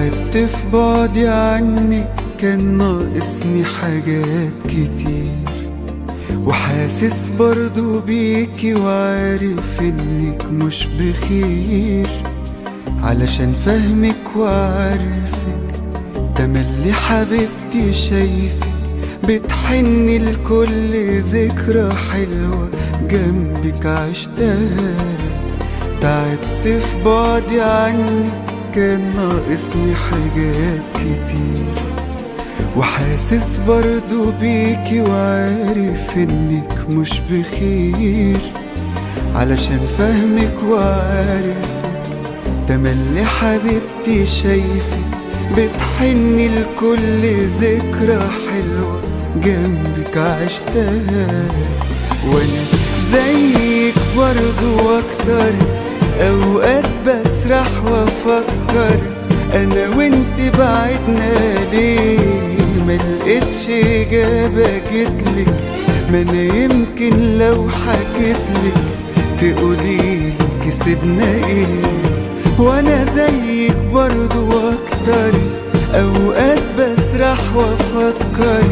تعبت في بعدي عنك كان ناقصني حاجات كتير. وحاسس برضو بيكي وعارف إنك مش بخير. علشان فهمك وعارفك تملي حبيبتي شايفك. بتحني لكل ذكرى حلوة جنبك عشتها. تعبت في بعدي عنك كان ناقصني حاجات كتير. وحاسس برضو بيكي وعارف إنك مش بخير. علشان فهمك وعارفك تملي حبيبتي شايفك بتحني لكل ذكرى حلوة جنبك عشتها. وأنا زيك برضو وأكتر أوقات بسرح وأفكر. أنا وأنت بعدنا ليه ملقتش إجابة جتلك ما أنا يمكن لو حكيتلك تقولي كسبنا إيه؟ وأنا زيك برضو وأكتر أوقات بسرح وأفكر.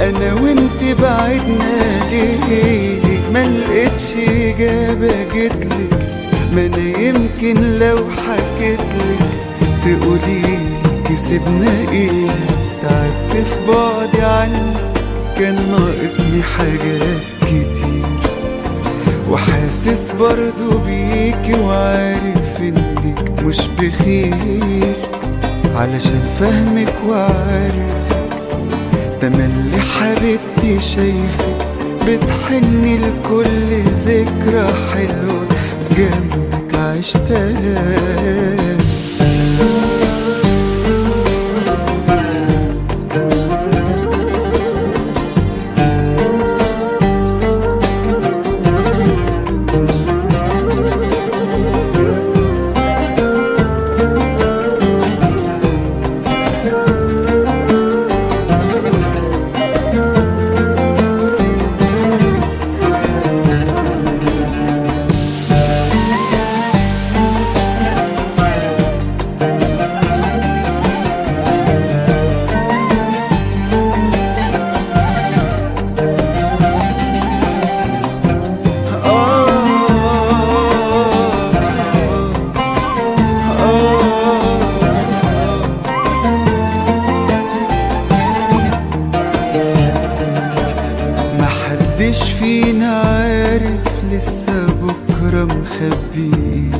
أنا وأنت بعدنا ليه ملقتش إجابة جتلك ما أنا يمكن لو حكيتلك تقولي كسبنا إيه؟ تعبت في بعدي عنك كان ناقصني حاجات كتير. وحاسس برضو بيكي وعارف إنك مش بخير. علشان فهمك وعارفك تملي حبيبتي شايفك بتحني لكل ذكرى حلوة. جنبك لسه بكرة مخبي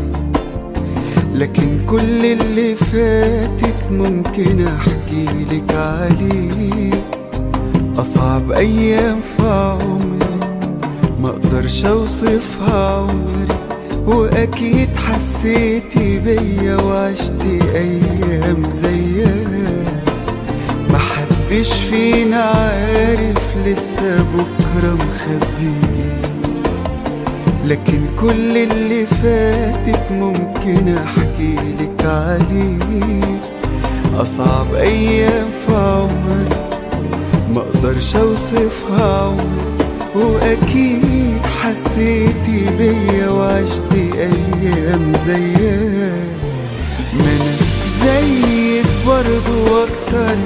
لكن كل اللي فاتك ممكن أحكي لك عليه. أصعب أيام في عمري ما أقدرش اوصفها عمري. وأكيد حسيتي بيا وعشتي أيام زيها. محدش فينا عارف لسه بكرة مخبي لكن كل اللي فاتك ممكن أحكي لك عليه. أصعب أيام في عمري ما أقدرش أوصفها عمري وأكيد حسيتي بيا وعشتي أيام زيها. ما أنا زيك برضو وأكتر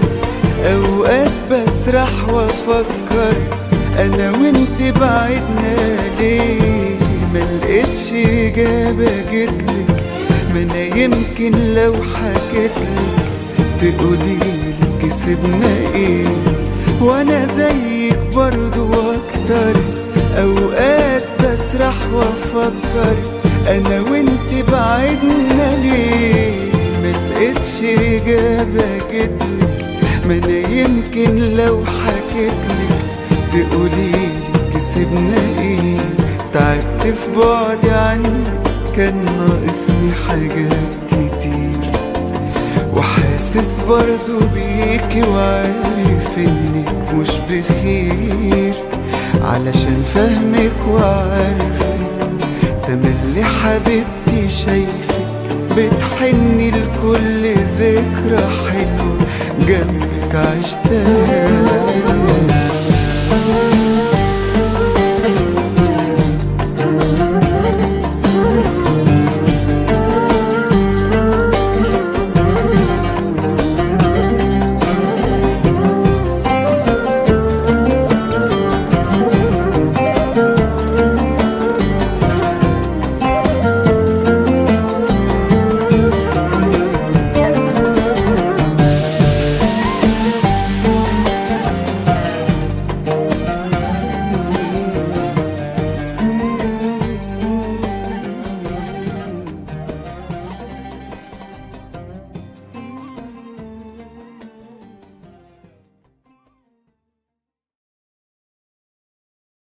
أوقات بسرح وأفكر أنا وأنت بعدنا ليه؟ ملقتش اجابة جتلك ما أنا يمكن لو حكيتلك تقولي كسبنا إيه؟ وأنا زيك برضو وأكتر أوقات بسرح وأفكر أنا وأنت بعدنا ليه؟ ملقتش إجابة جتلك ما أنا يمكن لو حكيتلك تقولي كسبنا إيه؟ تعبت في بعدي عنك كان ناقصني حاجات كتير. وحاسس برضو بيكي وعارف إنك مش بخير. علشان فهمك وعارفك تملي حبيبتي شايفك بتحني لكل ذكرى حلوة جنبك عشتها.